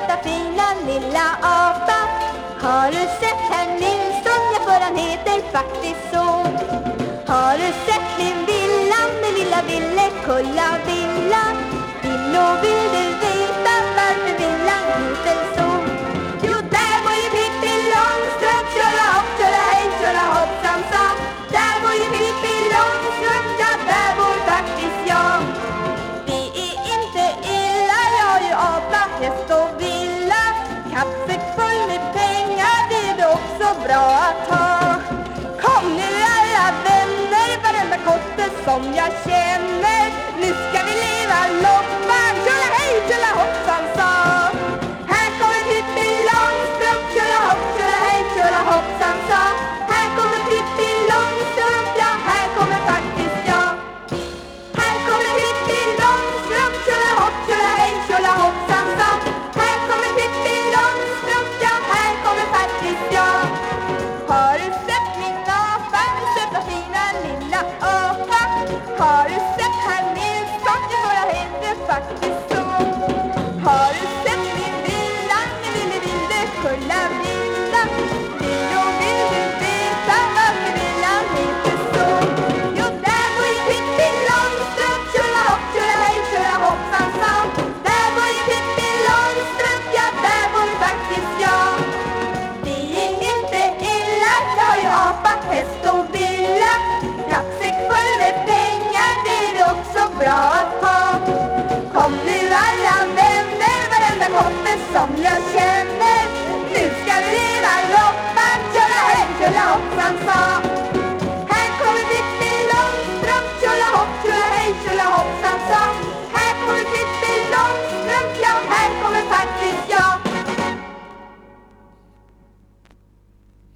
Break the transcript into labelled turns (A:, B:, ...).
A: söta fina lilla apa Har du sett herr Nilsson? Ja, för han heter faktiskt så Har du sett min villa, min lilla ville, kulla villa? bra att ha. Kom nu alla vänner, varenda kotte som jag känner. Nu ska vi leva loppan, tjolla hej tjolla hoppsan Har du sett min villa? Min lille ville kolla villa Let's!